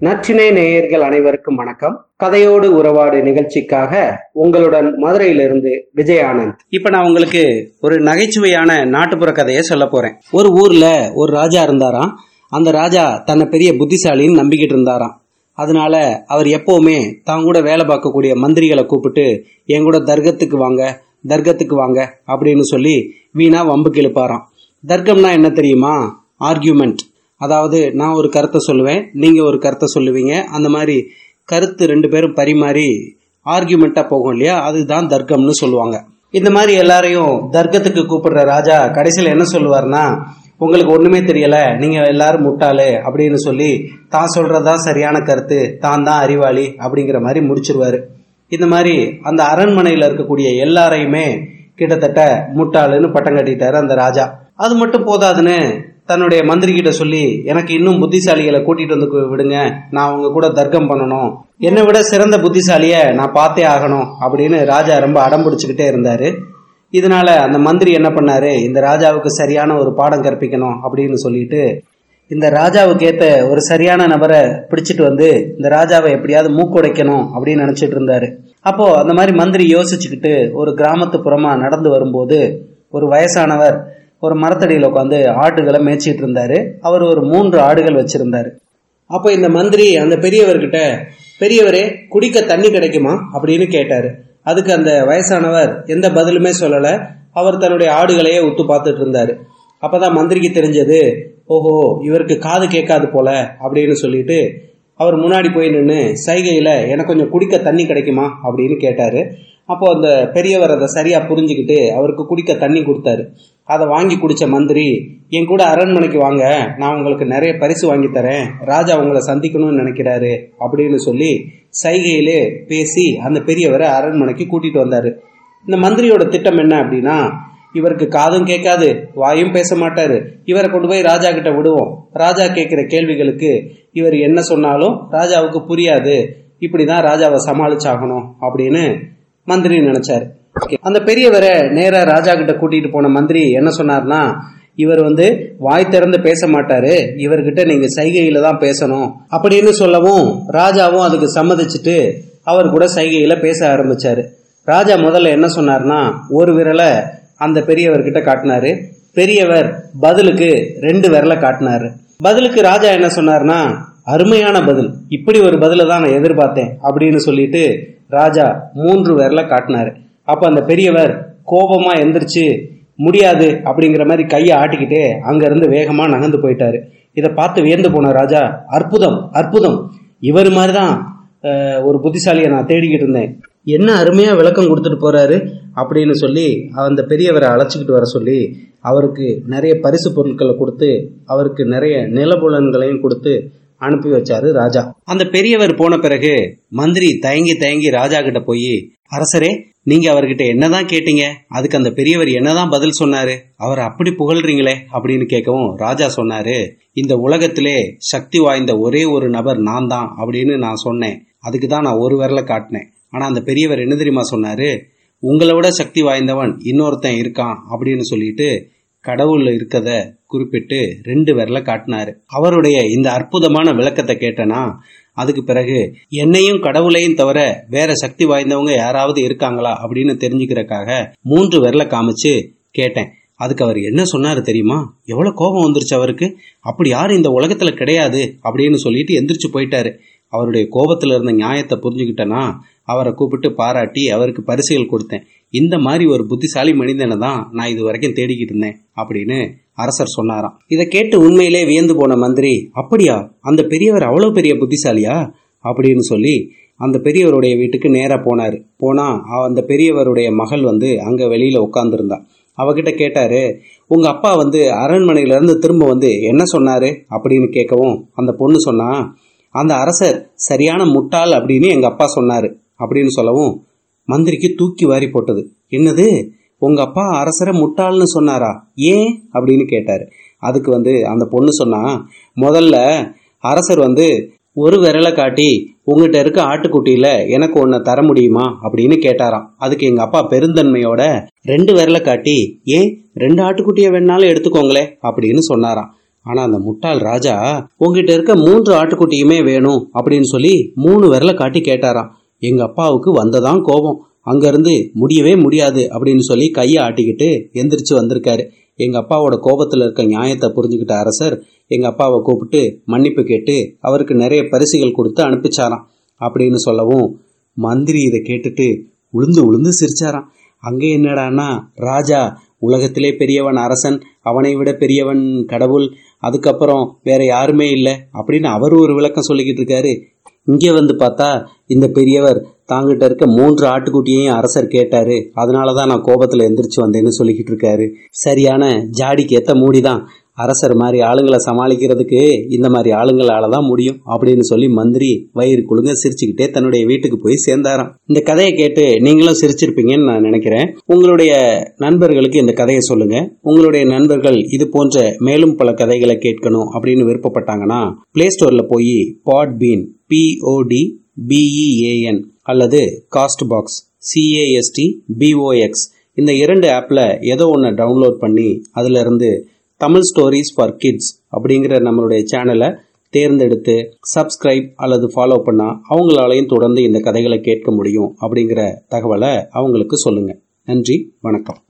நச்சினை நேயர்கள் அனைவருக்கும் வணக்கம். கதையோடு உறவாடு நிகழ்ச்சிக்காக உங்களுடன் மதுரையிலிருந்து விஜய் ஆனந்த் இப்ப நான் உங்களுக்கு ஒரு நகைச்சுவையான நாட்டுப்புற கதையை சொல்ல போறேன். ஒரு ஊர்ல ஒரு ராஜா இருந்தாராம். அந்த ராஜா தன்னை பெரிய புத்திசாலின்னு நம்பிக்கிட்டு இருந்தாராம். அதனால அவர் எப்பவுமே தான் கூட வேலை பார்க்கக்கூடிய மந்திரிகளை கூப்பிட்டு என் கூட தர்க்கத்துக்கு வாங்க தர்க்கத்துக்கு வாங்க அப்படின்னு சொல்லி வீணா வம்புக்கு இழுப்பாராம். தர்க்கம்னா என்ன தெரியுமா? ஆர்கியூமெண்ட் அதாவது நான் ஒரு கருத்தை சொல்லுவேன் நீங்கள் ஒரு கருத்தை சொல்லுவீங்க. அந்த மாதிரி கருத்து ரெண்டு பேரும் பரிமாறி ஆர்கியூமெண்ட்டாக போகும் இல்லையா? அதுதான் தர்க்கம்னு சொல்லுவாங்க. இந்த மாதிரி எல்லாரையும் தர்க்கத்துக்கு கூப்பிடுற ராஜா கடைசியில் என்ன சொல்லுவார்னா உங்களுக்கு ஒன்றுமே தெரியலை நீங்கள் எல்லாரும் முட்டாளு அப்படின்னு சொல்லி தான் சொல்றதுதான் சரியான கருத்து தான் தான் அறிவாளி அப்படிங்கிற மாதிரி முடிச்சிருவாரு. இந்த மாதிரி அந்த அரண்மனையில் இருக்கக்கூடிய எல்லாரையுமே கிட்டத்தட்ட முட்டாளுன்னு பட்டம் கட்டிட்டாரு அந்த ராஜா. அது மட்டும் போதாதுன்னு தன்னுடைய மந்திரி கிட்ட சொல்லி எனக்கு இன்னும் புத்திசாலிகளை கூட்டிட்டு வந்து விடுங்க. நான் அவங்க கூட தர்க்கம் பண்ணணும். என்னை விட சிறந்த புத்திசாலிய நான் பார்த்தே ஆகணும். அப்படின்னு ராஜா ரொம்ப அடம் பிடிச்சுக்கிட்டே இருந்தாரு. இதனால அந்த மந்திரி என்ன பண்ணாரு? இந்த ராஜாவுக்கு சரியான ஒரு பாடம் கற்பிக்கணும். அப்படின்னு சொல்லிட்டு இந்த ராஜாவுக்கு ஏத்த ஒரு சரியான நபரை பிடிச்சிட்டு வந்து இந்த ராஜாவை எப்படியாவது மூக்குடைக்கணும் அப்படின்னு நினைச்சிட்டு இருந்தாரு. அப்போ அந்த மாதிரி மந்திரி யோசிச்சுக்கிட்டு ஒரு கிராமத்து புறமா நடந்து வரும்போது ஒரு வயசானவர் ஒரு மரத்தடியில் உட்காந்து ஆடுகளை மேய்ச்சிட்டு இருந்தாரு. அவர் ஒரு மூன்று ஆடுகள் வச்சிருந்தாரு. அப்போ இந்த மந்திரி அந்த பெரியவர்கிட்ட பெரியவரே குடிக்க தண்ணி கிடைக்குமா? அப்படின்னு கேட்டாரு. அதுக்கு அந்த வயசானவர் எந்த பதிலுமே சொல்லல. அவர் தன்னுடைய ஆடுகளையே உத்து பார்த்துட்டு இருந்தாரு. அப்பதான் மந்திரிக்கு தெரிஞ்சது ஓஹோ இவருக்கு காது கேட்காது போல அப்படின்னு சொல்லிட்டு அவர் முன்னாடி போய் நின்று சைகையில எனக்கு கொஞ்சம் குடிக்க தண்ணி கிடைக்குமா? அப்படின்னு கேட்டாரு. அப்போ அந்த பெரியவர் அதை சரியா புரிஞ்சுக்கிட்டு அவருக்கு குடிக்க தண்ணி கொடுத்தாரு. அதை வாங்கி குடிச்ச மந்திரி என் கூட அரண்மனைக்கு வாங்க நான் உங்களுக்கு நிறைய பரிசு வாங்கி தரேன். ராஜா உங்களை சந்திக்கணும்னு நினைக்கிறாரு அப்படின்னு சொல்லி சைகையிலே பேசி அந்த பெரியவரை அரண்மனைக்கு கூட்டிட்டு வந்தாரு. இந்த மந்திரியோட திட்டம் என்ன அப்படின்னா இவருக்கு காதும் கேட்காது வாயும் பேச மாட்டாரு. இவரை கொண்டு போய் ராஜா கிட்ட விடுவோம். ராஜா கேட்கிற கேள்விகளுக்கு இவர் என்ன சொன்னாலும் ராஜாவுக்கு புரியாது. இப்படிதான் ராஜாவை சமாளிச்சாகணும் அப்படின்னு மந்திரி நினைச்சாரு. அந்த பெரியவரை நேரா ராஜா கிட்ட கூட்டிட்டு போன மந்திரி என்ன சொன்னார்னா இவர் வந்து வாய் திறந்து பேச மாட்டாரு இவர்கிட்ட நீங்க சைகையில தான் பேசணும் அப்படின்னு சொல்லவும் ராஜாவும் அதுக்கு சம்மதிச்சுட்டு அவர் கூட சைகையில பேச ஆரம்பிச்சாரு. ராஜா முதல்ல என்ன சொன்னார்னா ஒரு விரலை அந்த பெரியவர்கிட்ட காட்டினாரு. பெரியவர் பதிலுக்கு ரெண்டு விரலை காட்டினாரு. பதிலுக்கு ராஜா என்ன சொன்னார்னா அருமையான பதில் இப்படி ஒரு பதிலை தான் நான் எதிர்பார்த்தேன் அப்படின்னு சொல்லிட்டு ராஜா மூன்று விரலை காட்டினாரு. அப்ப அந்த பெரியவர் கோபமா எந்திரிச்சு முடியாது அப்படிங்கிற மாதிரி கையை ஆட்டிக்கிட்டே அங்கேருந்து வேகமாக வேகமா நகர்ந்து போயிட்டாரு. இதை பார்த்து வியந்து போன ராஜா அற்புதம் அற்புதம். இவர் மாதிரிதான் ஒரு புத்திசாலியை நான் தேடிக்கிட்டு இருந்தேன். என்ன அருமையா விளக்கம் கொடுத்துட்டு போறாரு? அப்படின்னு சொல்லி அந்த பெரியவரை அழைச்சிக்கிட்டு வர சொல்லி அவருக்கு நிறைய பரிசு பொருட்களை கொடுத்து அவருக்கு நிறைய நிலபுலன்களையும் கொடுத்து அனுப்பி வச்சாரு ராஜா. அந்த பெரியவர் போன பிறகு மந்திரி தயங்கி தயங்கி ராஜா கிட்ட போய் அரசரே நீங்க அவர்கிட்ட என்னதான் கேட்டீங்க? அதுக்கு அந்த பெரியவர் என்னதான் பதில் சொன்னாரு? அவர் அப்படி புகழ்றீங்களே அப்படின்னு கேட்கவும் ராஜா சொன்னாரு இந்த உலகத்திலே சக்தி வாய்ந்த ஒரே ஒரு நபர் நான் தான் அப்படின்னு நான் சொன்னேன். அதுக்கு தான் நான் ஒரு விரலை காட்டினேன். ஆனா அந்த பெரியவர் என்ன தெரியுமா சொன்னாரு? உங்களை விட சக்தி வாய்ந்தவன் இன்னொருத்தன் இருக்கான் அப்படின்னு சொல்லிட்டு கடவுள் இருக்கத குறிப்பிட்டு ரெண்டு விரல காட்டினாரு. அவருடைய இந்த அற்புதமான விளக்கத்தை கேட்டனா அதுக்கு பிறகு என்னையும் கடவுளையும் தவிர வேற சக்தி வாய்ந்தவங்க யாராவது இருக்காங்களா அப்படின்னு தெரிஞ்சுக்கிறதுக்காக மூன்று விரல காமிச்சு கேட்டேன். அதுக்கு அவர் என்ன சொன்னாரு தெரியுமா? எவ்வளவு கோபம் வந்துருச்சு அவருக்கு. அப்படி யாரும் இந்த உலகத்துல கிடையாது அப்படின்னு சொல்லிட்டு எந்திரிச்சு போயிட்டாரு. அவருடைய கோபத்தில் இருந்த நியாயத்தை புரிஞ்சுக்கிட்டேன்னா அவரை கூப்பிட்டு பாராட்டி அவருக்கு பரிசுகள் கொடுத்தேன். இந்த மாதிரி ஒரு புத்திசாலி மனிதனை தான் நான் இது வரைக்கும் தேடிக்கிட்டு இருந்தேன் அப்படின்னு அரசர் சொன்னாராம். இதை கேட்டு உண்மையிலே வியந்து போன மந்திரி அப்படியா? அந்த பெரியவர் அவ்வளவு பெரிய புத்திசாலியா? அப்படின்னு சொல்லி அந்த பெரியவருடைய வீட்டுக்கு நேராக போனார். போனால் அந்த பெரியவருடைய மகள் வந்து அங்கே வெளியில் உட்காந்துருந்தா அவகிட்ட கேட்டார் உங்கள் அப்பா வந்து அரண்மனையிலேருந்து திரும்ப வந்து என்ன சொன்னார்? அப்படின்னு கேட்கவும் அந்த பொண்ணு சொன்னால் அந்த அரசர் சரியான முட்டாள் அப்படின்னு எங்கள் அப்பா சொன்னார். அப்படின்னு சொல்லவும் மந்திரிக்கு தூக்கி வாரி போட்டது. என்னது? உங்க அப்பா அரசரை முட்டாள்னு சொன்னாரா? ஏன்? அப்படின்னு கேட்டாரு. அதுக்கு வந்து அந்த பொண்ணு சொன்னா முதல்ல அரசர் வந்து ஒரு விரலை காட்டி உங்ககிட்ட இருக்க ஆட்டுக்குட்டியில எனக்கு ஒன்ன தர முடியுமா? அப்படின்னு கேட்டாராம். அதுக்கு எங்க அப்பா பெருந்தன்மையோட ரெண்டு விரலை காட்டி ஏன்? ரெண்டு ஆட்டுக்குட்டியை வேணாலும் எடுத்துக்கோங்களே அப்படின்னு சொன்னாராம். ஆனா அந்த முட்டாள் ராஜா உங்ககிட்ட இருக்க மூன்று ஆட்டுக்குட்டியுமே வேணும் அப்படின்னு சொல்லி மூணு விரல காட்டி கேட்டாராம். எங்க அப்பாவுக்கு வந்ததான் கோபம். அங்கேருந்து முடியவே முடியாது அப்படின்னு சொல்லி கையை ஆட்டிக்கிட்டு எந்திரிச்சு வந்திருக்காரு. எங்கள் அப்பாவோட கோபத்தில் இருக்க நியாயத்தை புரிஞ்சுக்கிட்ட அரசர் எங்கள் அப்பாவை கூப்பிட்டு மன்னிப்பு கேட்டு அவருக்கு நிறைய பரிசுகள் கொடுத்து அனுப்பிச்சாராம். அப்படின்னு சொல்லவும் மந்திரி இதை கேட்டுட்டு உளுந்து உளுந்து சிரிச்சாராம். அங்கே என்னடான்னா ராஜா உலகத்திலே பெரியவன் அரசன் அவனை விட பெரியவன் கடவுள் அதுக்கப்புறம் வேற யாருமே இல்லை அப்படின்னு அவர் ஒரு விளக்கம் சொல்லிக்கிட்டு இருக்காரு. இங்கே வந்து பார்த்தா இந்த பெரியவர் தாங்கிட்ட இருக்க மூன்று ஆட்டுக்குட்டியையும் அரசர் கேட்டாரு. அதனால தான் நான் கோபத்தில் எந்திரிச்சு வந்தேன்னு சொல்லிக்கிட்டு இருக்காரு. சரியான ஜாடிக்கு ஏத்த மூடிதான். அரசர் மாதிரி ஆளுங்களை சமாளிக்கிறதுக்கு இந்த மாதிரி ஆளுங்களால தான் முடியும் அப்படின்னு சொல்லி மந்திரி வயிறு குழுங்க சிரிச்சுக்கிட்டே தன்னுடைய வீட்டுக்கு போய் சேர்ந்தாராம். இந்த கதையை கேட்டு நீங்களும் சிரிச்சிருப்பீங்கன்னு நான் நினைக்கிறேன். உங்களுடைய நண்பர்களுக்கு இந்த கதையை சொல்லுங்க. உங்களுடைய நண்பர்கள் இது போன்ற மேலும் பல கதைகளை கேட்கணும் அப்படின்னு விருப்பப்பட்டாங்கன்னா பிளே ஸ்டோர்ல போய் Podbean P O D B E A N அல்லது Castbox C A S T B O X இந்த இரண்டு ஆப்பில் ஏதோ ஒன்று டவுன்லோட் பண்ணி அதில் இருந்து தமிழ் ஸ்டோரிஸ் ஃபார் கிட்ஸ் அப்படிங்கிற நம்மளுடைய சேனலை தேர்ந்தெடுத்து சப்ஸ்கிரைப் அல்லது ஃபாலோ பண்ணால் அவங்களாலையும் தொடர்ந்து இந்த கதைகளை கேட்க முடியும் அப்படிங்கிற தகவலை அவங்களுக்கு சொல்லுங்கள் நன்றி வணக்கம்.